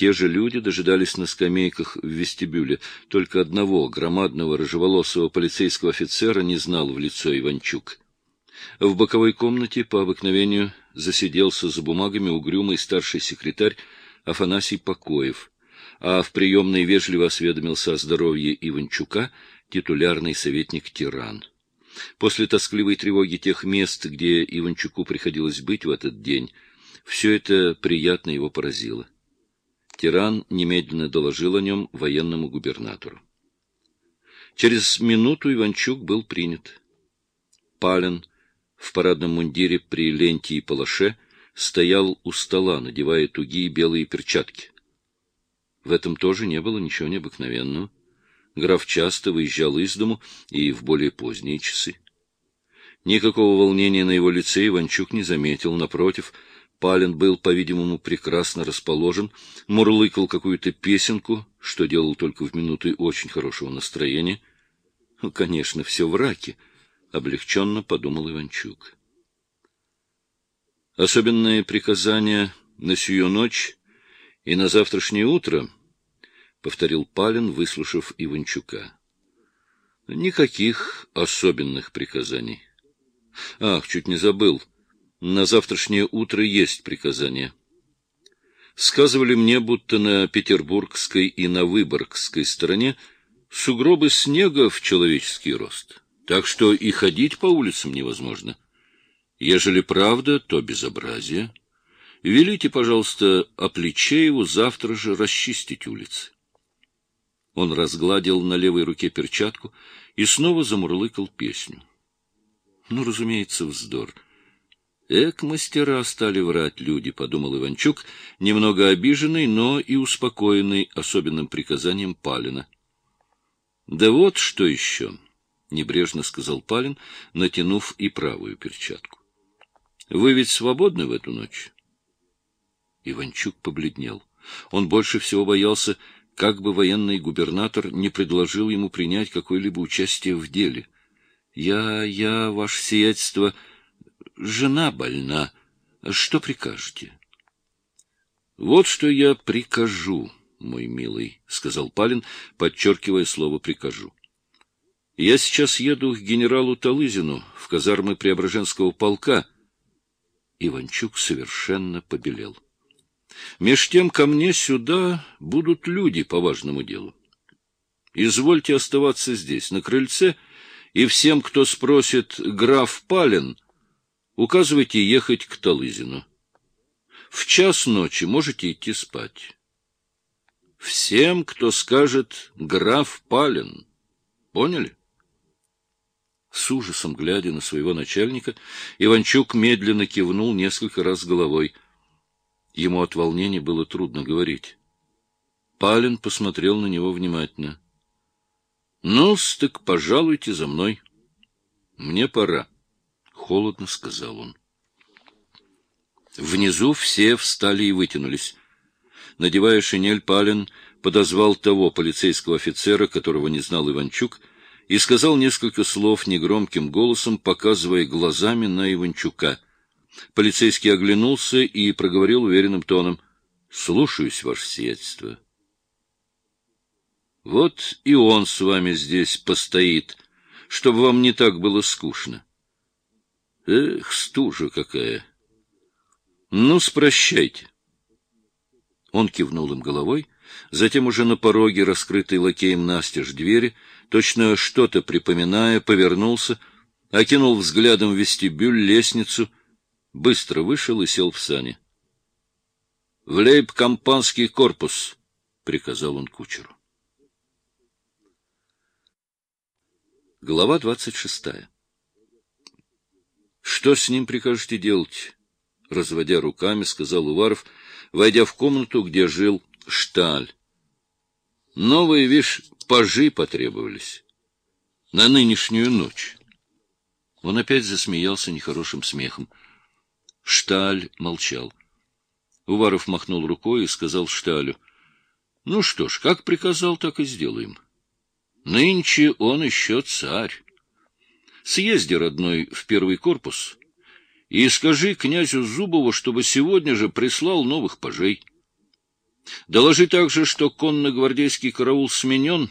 Те же люди дожидались на скамейках в вестибюле. Только одного громадного рыжеволосого полицейского офицера не знал в лицо Иванчук. В боковой комнате по обыкновению засиделся за бумагами угрюмый старший секретарь Афанасий Покоев, а в приемной вежливо осведомился о здоровье Иванчука титулярный советник Тиран. После тоскливой тревоги тех мест, где Иванчуку приходилось быть в этот день, все это приятно его поразило. Тиран немедленно доложил о нем военному губернатору. Через минуту Иванчук был принят. Пален в парадном мундире при ленте и палаше стоял у стола, надевая тугие белые перчатки. В этом тоже не было ничего необыкновенного. Граф часто выезжал из дому и в более поздние часы. Никакого волнения на его лице Иванчук не заметил. Напротив, Палин был, по-видимому, прекрасно расположен, мурлыкал какую-то песенку, что делал только в минуты очень хорошего настроения. Ну, конечно, все в раке, — облегченно подумал Иванчук. Особенное приказание на сию ночь и на завтрашнее утро —— повторил Палин, выслушав Иванчука. — Никаких особенных приказаний. Ах, чуть не забыл. На завтрашнее утро есть приказание. Сказывали мне, будто на петербургской и на выборгской стороне сугробы снега в человеческий рост, так что и ходить по улицам невозможно. Ежели правда, то безобразие. Велите, пожалуйста, Оплечееву завтра же расчистить улицы. Он разгладил на левой руке перчатку и снова замурлыкал песню. Ну, разумеется, вздор. Эк, мастера стали врать люди, — подумал Иванчук, немного обиженный, но и успокоенный особенным приказанием Палина. — Да вот что еще, — небрежно сказал Палин, натянув и правую перчатку. — Вы ведь свободны в эту ночь? Иванчук побледнел. Он больше всего боялся как бы военный губернатор не предложил ему принять какое-либо участие в деле. «Я, я, ваше сиятельство, жена больна. Что прикажете?» «Вот что я прикажу, мой милый», — сказал Палин, подчеркивая слово «прикажу». «Я сейчас еду к генералу Талызину в казармы Преображенского полка». Иванчук совершенно побелел. Меж тем ко мне сюда будут люди по важному делу. Извольте оставаться здесь, на крыльце, и всем, кто спросит «граф Пален», указывайте ехать к Талызину. В час ночи можете идти спать. Всем, кто скажет «граф Пален». Поняли? С ужасом глядя на своего начальника, Иванчук медленно кивнул несколько раз головой — Ему от волнения было трудно говорить. Палин посмотрел на него внимательно. — Ну, так пожалуйте за мной. — Мне пора, — холодно сказал он. Внизу все встали и вытянулись. Надевая шинель, Палин подозвал того полицейского офицера, которого не знал Иванчук, и сказал несколько слов негромким голосом, показывая глазами на Иванчука — Полицейский оглянулся и проговорил уверенным тоном. — Слушаюсь, ваше сиятельство. — Вот и он с вами здесь постоит, чтобы вам не так было скучно. Эх, стужа какая! Ну, спрощайте. Он кивнул им головой, затем уже на пороге, раскрытой лакеем настежь двери, точно что-то припоминая, повернулся, окинул взглядом вестибюль, лестницу — быстро вышел и сел в сани. — В лейб-компанский корпус, — приказал он кучеру. Глава двадцать шестая. — Что с ним прикажете делать? — разводя руками, сказал Уваров, войдя в комнату, где жил Шталь. — Новые, вишь, пажи потребовались. На нынешнюю ночь. Он опять засмеялся нехорошим смехом. — Шталь молчал. Уваров махнул рукой и сказал Шталю, — Ну что ж, как приказал, так и сделаем. Нынче он еще царь. Съезди, родной, в первый корпус и скажи князю Зубову, чтобы сегодня же прислал новых пажей. Доложи также, что конно-гвардейский караул сменен